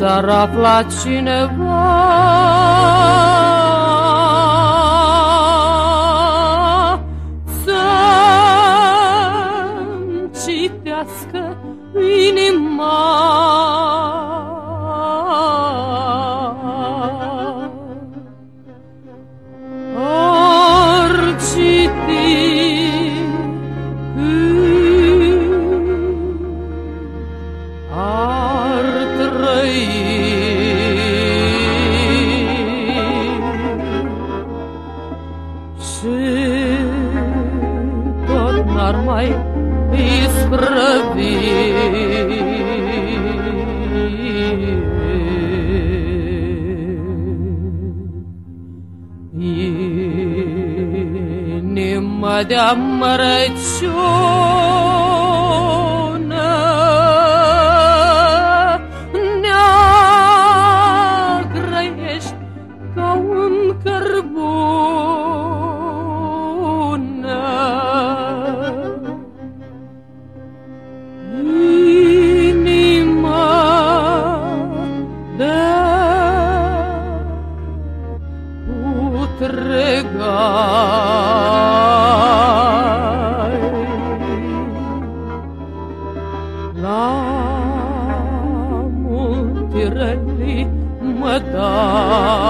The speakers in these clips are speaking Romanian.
S-ar afla cineva. Шипот нормай исправи. И не мадям рачок, Karbu la muntirelli mă.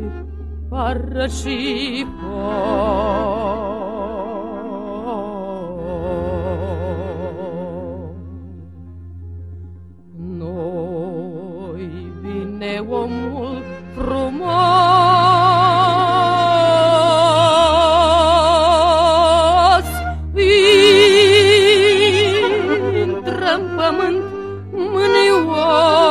jăle Pară și foc. Noi vine omul frumos, intră în pământ mânios.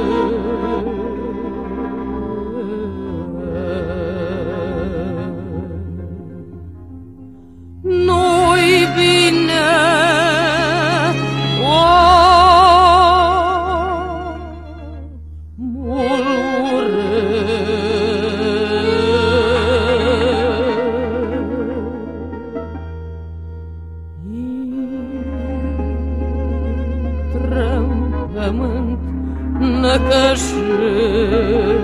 这是